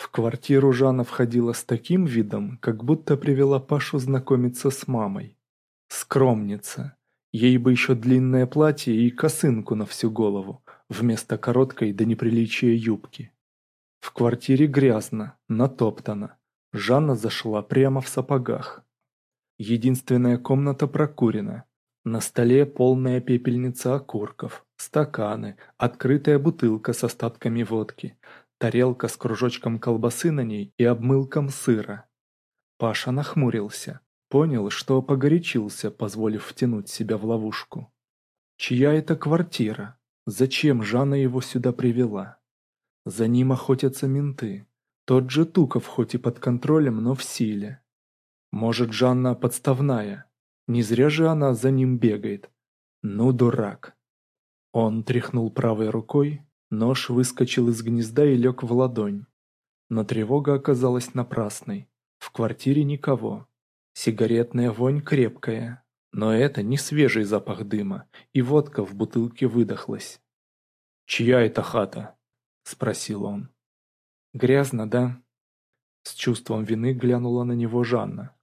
В квартиру Жанна входила с таким видом, как будто привела Пашу знакомиться с мамой. Скромница. Ей бы еще длинное платье и косынку на всю голову, вместо короткой до неприличия юбки. В квартире грязно, натоптано. Жанна зашла прямо в сапогах. Единственная комната прокурена. На столе полная пепельница окурков, стаканы, открытая бутылка с остатками водки, тарелка с кружочком колбасы на ней и обмылком сыра. Паша нахмурился, понял, что погорячился, позволив втянуть себя в ловушку. Чья это квартира? Зачем Жанна его сюда привела? За ним охотятся менты. Тот же Туков хоть и под контролем, но в силе. Может, Жанна подставная. Не зря же она за ним бегает. Ну, дурак. Он тряхнул правой рукой, нож выскочил из гнезда и лег в ладонь. Но тревога оказалась напрасной. В квартире никого. Сигаретная вонь крепкая. Но это не свежий запах дыма, и водка в бутылке выдохлась. «Чья это хата?» – спросил он. «Грязно, да?» С чувством вины глянула на него Жанна.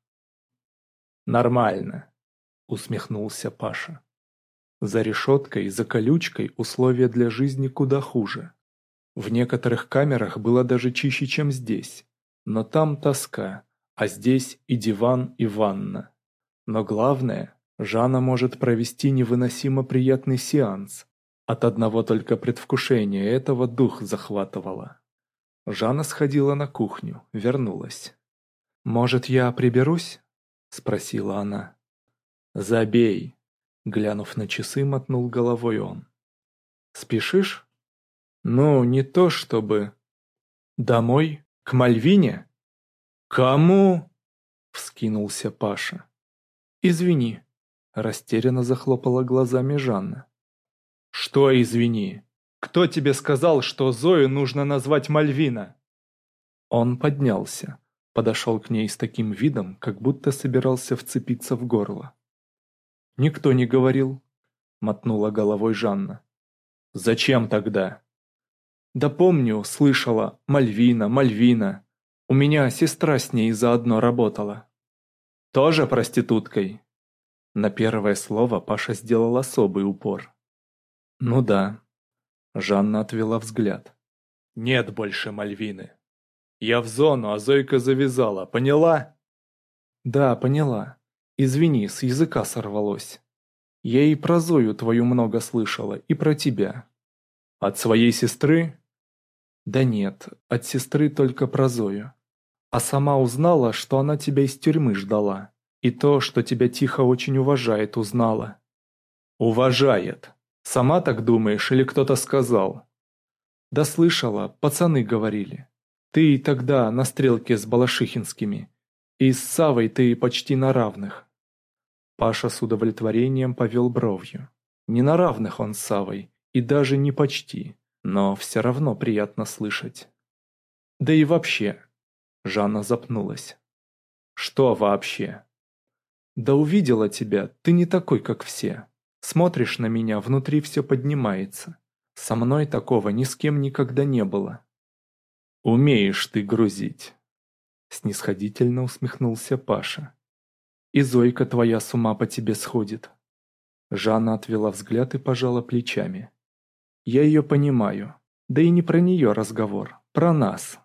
«Нормально», — усмехнулся Паша. «За решеткой, за колючкой условия для жизни куда хуже. В некоторых камерах было даже чище, чем здесь. Но там тоска, а здесь и диван, и ванна. Но главное, Жанна может провести невыносимо приятный сеанс. От одного только предвкушения этого дух захватывало. Жанна сходила на кухню, вернулась. «Может, я приберусь?» — спросила она. «Забей!» — глянув на часы, мотнул головой он. «Спешишь?» «Ну, не то чтобы...» «Домой? К Мальвине?» «Кому?» — вскинулся Паша. «Извини», — растерянно захлопала глазами Жанна. «Что извини? Кто тебе сказал, что Зою нужно назвать Мальвина?» Он поднялся, подошел к ней с таким видом, как будто собирался вцепиться в горло. «Никто не говорил», — мотнула головой Жанна. «Зачем тогда?» «Да помню, слышала, Мальвина, Мальвина. У меня сестра с ней заодно работала». «Тоже проституткой?» На первое слово Паша сделал особый упор. «Ну да». Жанна отвела взгляд. «Нет больше Мальвины». Я в зону, а Зойка завязала, поняла? Да, поняла. Извини, с языка сорвалось. Я и про Зою твою много слышала, и про тебя. От своей сестры? Да нет, от сестры только про Зою. А сама узнала, что она тебя из тюрьмы ждала. И то, что тебя тихо очень уважает, узнала. Уважает. Сама так думаешь или кто-то сказал? Да слышала, пацаны говорили. Ты тогда на стрелке с Балашихинскими. И с Савой ты почти на равных. Паша с удовлетворением повел бровью. Не на равных он с Савой, и даже не почти, но все равно приятно слышать. Да и вообще. Жанна запнулась. Что вообще? Да увидела тебя, ты не такой, как все. Смотришь на меня, внутри все поднимается. Со мной такого ни с кем никогда не было. «Умеешь ты грузить!» Снисходительно усмехнулся Паша. «И Зойка твоя с ума по тебе сходит!» Жанна отвела взгляд и пожала плечами. «Я ее понимаю. Да и не про нее разговор. Про нас!»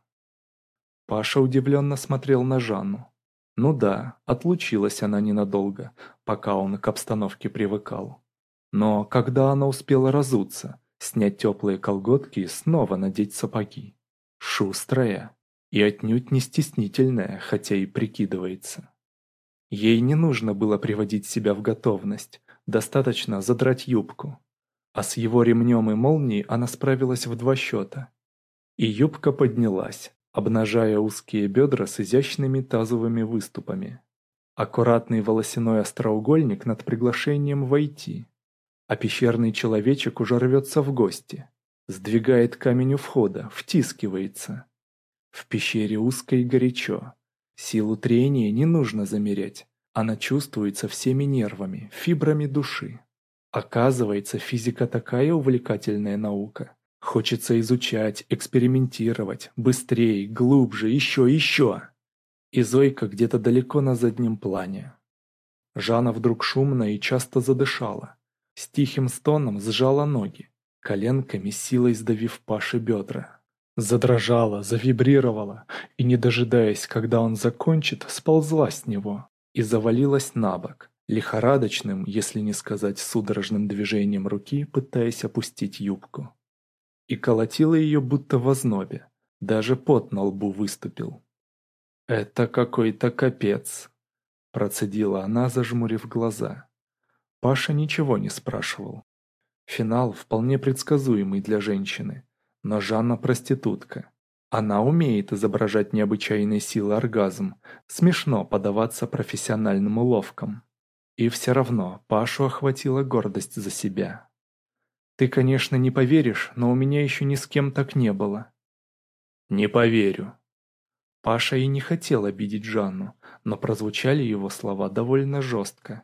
Паша удивленно смотрел на Жанну. Ну да, отлучилась она ненадолго, пока он к обстановке привыкал. Но когда она успела разуться, снять теплые колготки и снова надеть сапоги? Шустрая и отнюдь не стеснительная, хотя и прикидывается. Ей не нужно было приводить себя в готовность, достаточно задрать юбку. А с его ремнем и молнией она справилась в два счета. И юбка поднялась, обнажая узкие бедра с изящными тазовыми выступами. Аккуратный волосяной остроугольник над приглашением войти. А пещерный человечек уже рвется в гости. Сдвигает камень у входа, втискивается. В пещере узко и горячо. Силу трения не нужно замерять. Она чувствуется всеми нервами, фибрами души. Оказывается, физика такая увлекательная наука, Хочется изучать, экспериментировать, быстрее, глубже, еще, еще. И Зойка где-то далеко на заднем плане. Жанна вдруг шумно и часто задышала. С тихим стоном сжала ноги, коленками силой сдавив Паше бедра. Задрожала, завибрировала и, не дожидаясь, когда он закончит, сползла с него и завалилась на бок, лихорадочным, если не сказать судорожным движением руки, пытаясь опустить юбку. И колотила ее будто в ознобе, даже пот на лбу выступил. «Это какой-то капец», – процедила она, зажмурив глаза. Паша ничего не спрашивал. Финал вполне предсказуемый для женщины, но Жанна проститутка. Она умеет изображать необычайной силы оргазм, смешно подаваться профессиональным уловкам. И все равно Пашу охватила гордость за себя. «Ты, конечно, не поверишь, но у меня еще ни с кем так не было». «Не поверю». Паша и не хотел обидеть Жанну, но прозвучали его слова довольно жестко.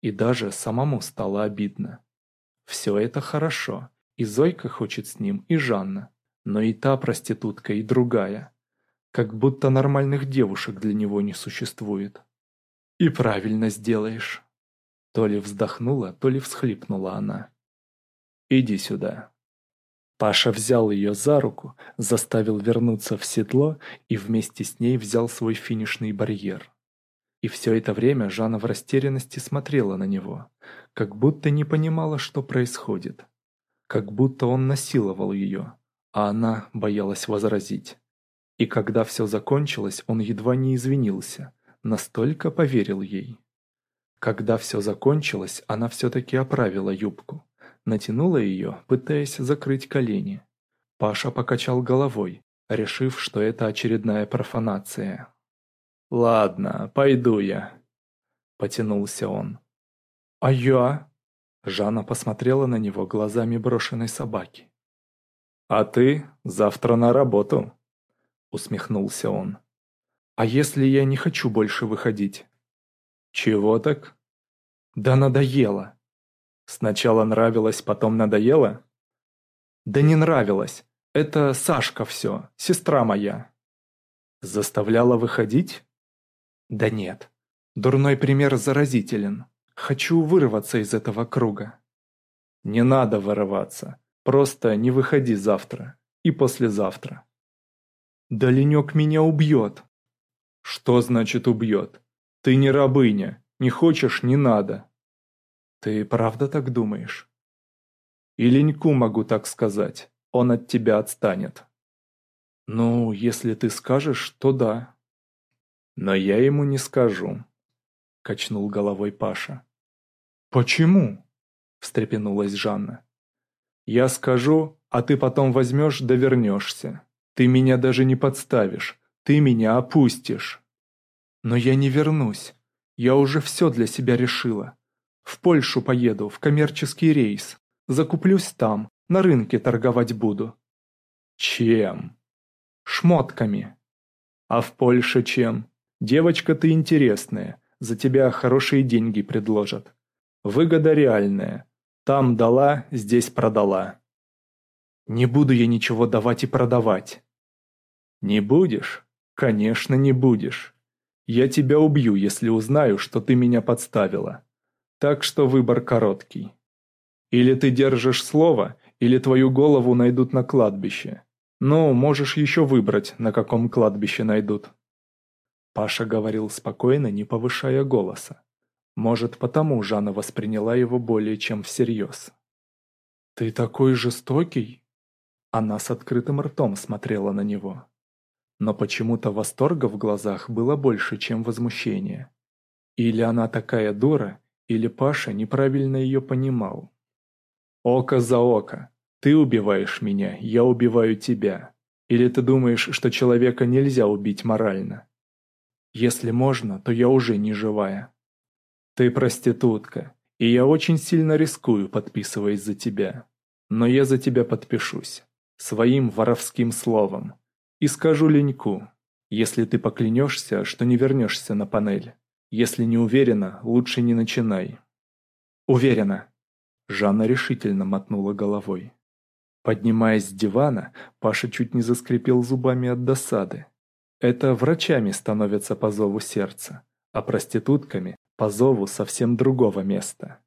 И даже самому стало обидно. Все это хорошо, и Зойка хочет с ним, и Жанна. Но и та проститутка, и другая. Как будто нормальных девушек для него не существует. И правильно сделаешь. То ли вздохнула, то ли всхлипнула она. «Иди сюда». Паша взял ее за руку, заставил вернуться в седло и вместе с ней взял свой финишный барьер. И все это время Жанна в растерянности смотрела на него, как будто не понимала, что происходит. Как будто он насиловал ее, а она боялась возразить. И когда все закончилось, он едва не извинился, настолько поверил ей. Когда все закончилось, она все-таки оправила юбку, натянула ее, пытаясь закрыть колени. Паша покачал головой, решив, что это очередная профанация. «Ладно, пойду я», — потянулся он. «А я?» Жанна посмотрела на него глазами брошенной собаки. «А ты завтра на работу», — усмехнулся он. «А если я не хочу больше выходить?» «Чего так?» «Да надоело». «Сначала нравилось, потом надоело?» «Да не нравилось. Это Сашка все, сестра моя». «Заставляла выходить?» «Да нет. Дурной пример заразителен. Хочу вырваться из этого круга». «Не надо вырываться. Просто не выходи завтра и послезавтра. Да меня убьет. Что значит убьет? Ты не рабыня, не хочешь – не надо. Ты правда так думаешь? И леньку могу так сказать, он от тебя отстанет. Ну, если ты скажешь, то да. Но я ему не скажу, качнул головой Паша. Почему? встрепенулась Жанна. Я скажу, а ты потом возьмешь да вернешься. Ты меня даже не подставишь, ты меня опустишь. Но я не вернусь. Я уже все для себя решила. В Польшу поеду, в коммерческий рейс. Закуплюсь там, на рынке торговать буду. Чем? Шмотками. А в Польше чем? Девочка ты интересная, за тебя хорошие деньги предложат. Выгода реальная, там дала, здесь продала. Не буду я ничего давать и продавать. Не будешь? Конечно, не будешь. Я тебя убью, если узнаю, что ты меня подставила. Так что выбор короткий. Или ты держишь слово, или твою голову найдут на кладбище. Ну, можешь еще выбрать, на каком кладбище найдут. Паша говорил спокойно, не повышая голоса. Может, потому Жанна восприняла его более чем всерьез. «Ты такой жестокий?» Она с открытым ртом смотрела на него. Но почему-то восторга в глазах было больше, чем возмущения. Или она такая дура, или Паша неправильно ее понимал. «Око за око. Ты убиваешь меня, я убиваю тебя. Или ты думаешь, что человека нельзя убить морально? Если можно, то я уже не живая». Ты проститутка, и я очень сильно рискую, подписываясь за тебя. Но я за тебя подпишусь. Своим воровским словом. И скажу Леньку, если ты поклянешься, что не вернешься на панель. Если не уверена, лучше не начинай. Уверена. Жанна решительно мотнула головой. Поднимаясь с дивана, Паша чуть не заскрипел зубами от досады. Это врачами становятся по зову сердца, а проститутками – по зову совсем другого места.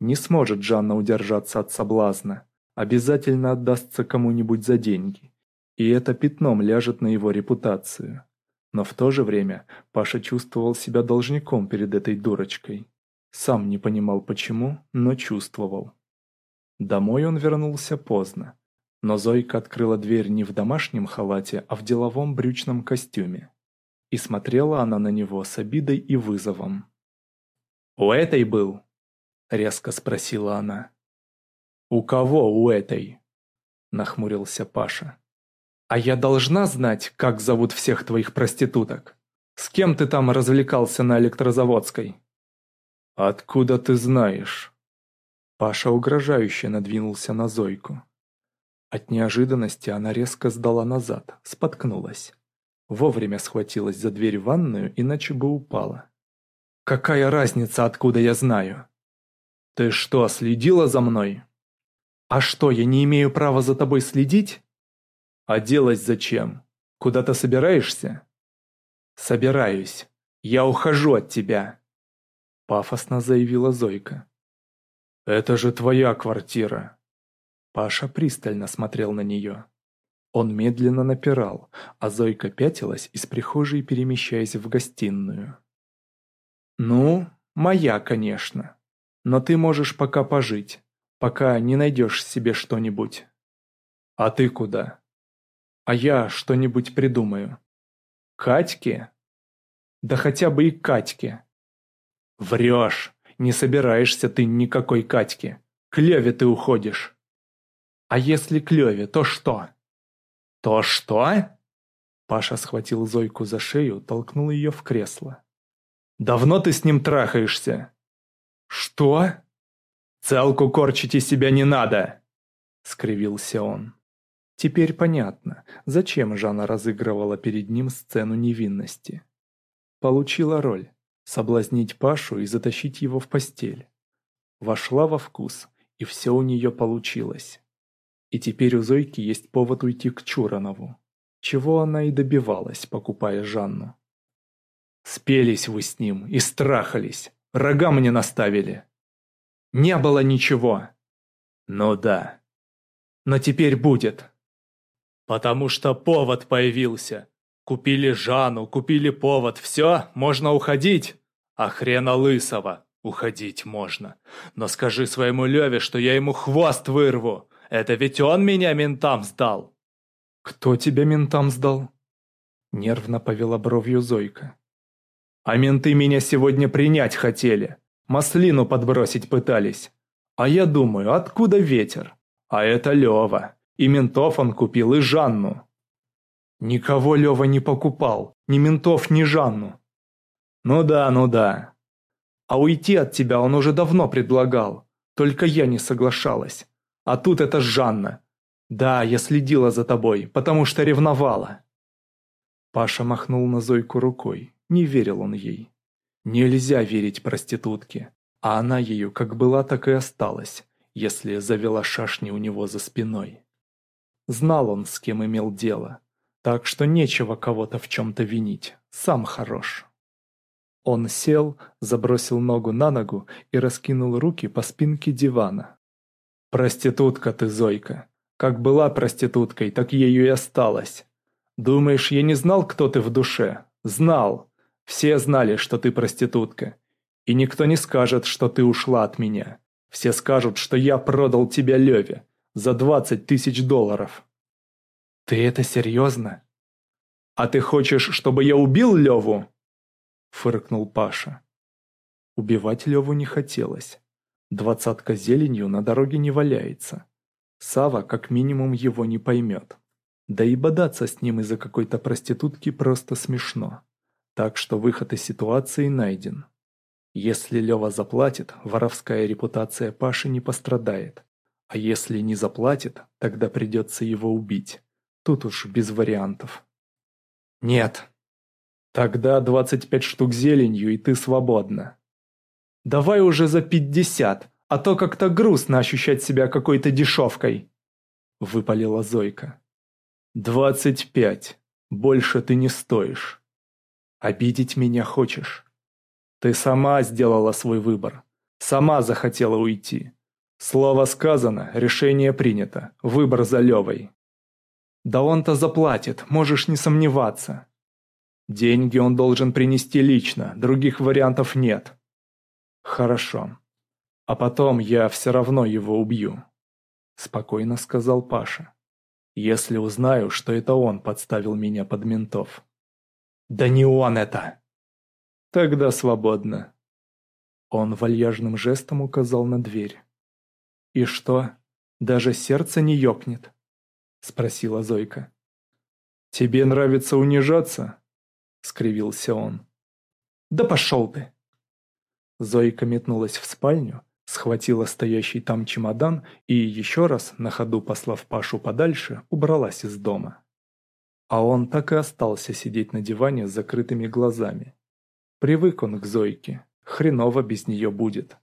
Не сможет Жанна удержаться от соблазна, обязательно отдастся кому-нибудь за деньги. И это пятном ляжет на его репутацию. Но в то же время Паша чувствовал себя должником перед этой дурочкой. Сам не понимал почему, но чувствовал. Домой он вернулся поздно. Но Зойка открыла дверь не в домашнем халате, а в деловом брючном костюме. И смотрела она на него с обидой и вызовом. «У этой был?» — резко спросила она. «У кого у этой?» — нахмурился Паша. «А я должна знать, как зовут всех твоих проституток? С кем ты там развлекался на электрозаводской?» «Откуда ты знаешь?» Паша угрожающе надвинулся на Зойку. От неожиданности она резко сдала назад, споткнулась. Вовремя схватилась за дверь в ванную, иначе бы упала. «Какая разница, откуда я знаю?» «Ты что, следила за мной?» «А что, я не имею права за тобой следить?» «А делать зачем? Куда-то собираешься?» «Собираюсь. Я ухожу от тебя», — пафосно заявила Зойка. «Это же твоя квартира». Паша пристально смотрел на нее. Он медленно напирал, а Зойка пятилась из прихожей, перемещаясь в гостиную. «Ну, моя, конечно. Но ты можешь пока пожить пока не найдешь себе что-нибудь. А ты куда? А я что-нибудь придумаю. Катьке? Да хотя бы и Катьке. Врешь, не собираешься ты никакой Катьке. К Леве ты уходишь. А если к Леве, то что? То что? Паша схватил Зойку за шею, толкнул ее в кресло. «Давно ты с ним трахаешься?» «Что?» «Целку корчить из себя не надо!» — скривился он. Теперь понятно, зачем Жанна разыгрывала перед ним сцену невинности. Получила роль — соблазнить Пашу и затащить его в постель. Вошла во вкус, и все у нее получилось. И теперь у Зойки есть повод уйти к Чуранову, чего она и добивалась, покупая Жанну. «Спелись вы с ним и страхались, рога мне наставили!» Не было ничего. Ну да. Но теперь будет. Потому что повод появился. Купили Жанну, купили повод, все, можно уходить. А хрена лысого, уходить можно. Но скажи своему Леве, что я ему хвост вырву. Это ведь он меня ментам сдал. Кто тебя ментам сдал? Нервно повела бровью Зойка. А менты меня сегодня принять хотели. Маслину подбросить пытались. А я думаю, откуда ветер? А это Лева. И ментов он купил, и Жанну. Никого Лева не покупал. Ни ментов, ни Жанну. Ну да, ну да. А уйти от тебя он уже давно предлагал. Только я не соглашалась. А тут это Жанна. Да, я следила за тобой, потому что ревновала. Паша махнул на Зойку рукой. Не верил он ей. Нельзя верить проститутке, а она ею как была, так и осталась, если завела шашни у него за спиной. Знал он, с кем имел дело, так что нечего кого-то в чем-то винить, сам хорош. Он сел, забросил ногу на ногу и раскинул руки по спинке дивана. «Проститутка ты, Зойка. Как была проституткой, так ею и осталась. Думаешь, я не знал, кто ты в душе? Знал. Все знали, что ты проститутка. И никто не скажет, что ты ушла от меня. Все скажут, что я продал тебя Леве за 20 тысяч долларов. Ты это серьезно? А ты хочешь, чтобы я убил Леву? Фыркнул Паша. Убивать Леву не хотелось. Двадцатка зеленью на дороге не валяется. Сава как минимум его не поймет. Да и бодаться с ним из-за какой-то проститутки просто смешно. Так что выход из ситуации найден. Если Лева заплатит, воровская репутация Паши не пострадает. А если не заплатит, тогда придется его убить. Тут уж без вариантов. Нет. Тогда 25 штук зеленью, и ты свободна. Давай уже за 50, а то как-то грустно ощущать себя какой-то дешевкой. выпалила Зойка. «Двадцать пять. Больше ты не стоишь. Обидеть меня хочешь? Ты сама сделала свой выбор. Сама захотела уйти. Слово сказано, решение принято. Выбор за Левой. Да он-то заплатит, можешь не сомневаться. Деньги он должен принести лично, других вариантов нет. Хорошо. А потом я все равно его убью. Спокойно сказал Паша. Если узнаю, что это он подставил меня под ментов. Да не он это! Тогда свободно. Он вальяжным жестом указал на дверь. «И что, даже сердце не ёкнет?» — спросила Зойка. «Тебе нравится унижаться?» — скривился он. «Да пошел ты!» Зойка метнулась в спальню, схватила стоящий там чемодан и еще раз, на ходу послав Пашу подальше, убралась из дома. А он так и остался сидеть на диване с закрытыми глазами. Привык он к Зойке, хреново без нее будет.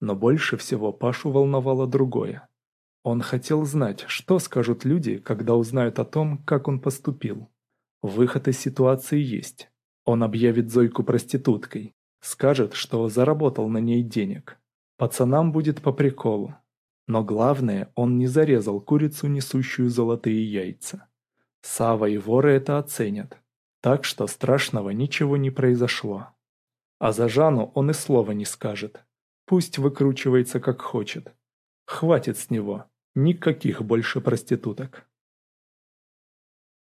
Но больше всего Пашу волновало другое. Он хотел знать, что скажут люди, когда узнают о том, как он поступил. Выход из ситуации есть. Он объявит Зойку проституткой. Скажет, что заработал на ней денег. Пацанам будет по приколу. Но главное, он не зарезал курицу, несущую золотые яйца. Сава и воры это оценят. Так что страшного ничего не произошло. А за Жанну он и слова не скажет. Пусть выкручивается как хочет. Хватит с него. Никаких больше проституток.